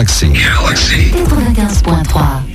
Galaxy. Galaxy. 95.3.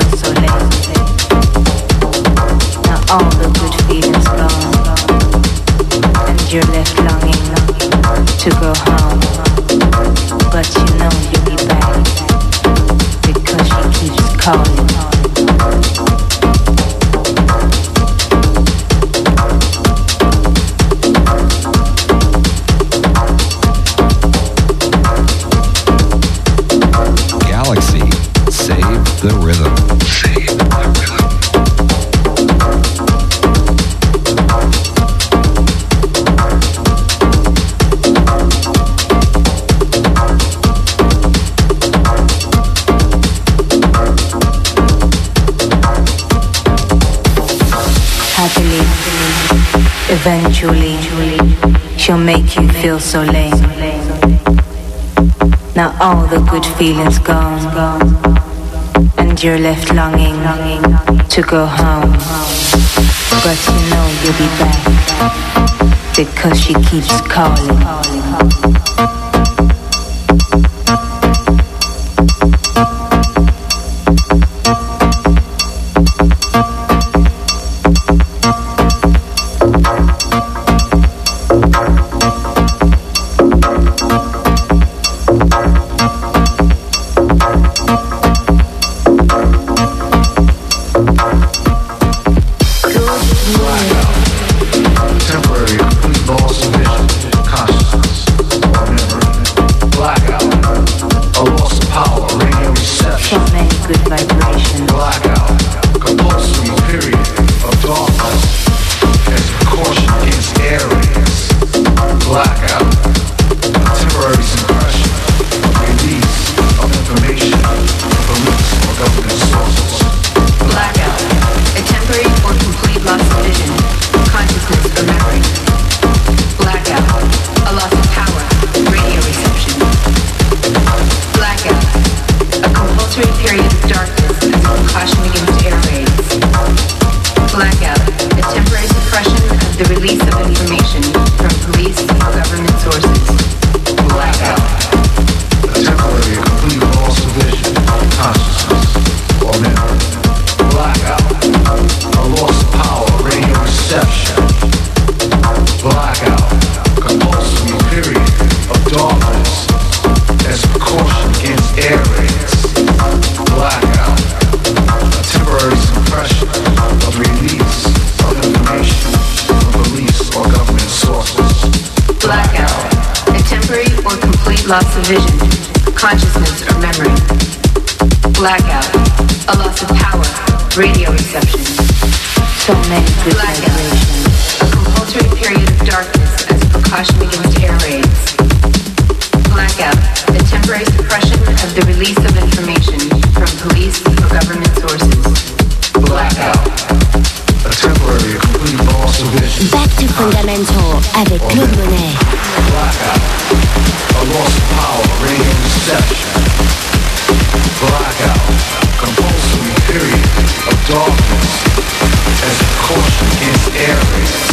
still so late. eventually she'll make you feel so lame. Now all the good feelings gone, and you're left longing to go home. But you know you'll be back because she keeps calling. culture is airy.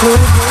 could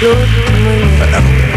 Forever.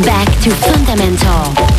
back to fundamental.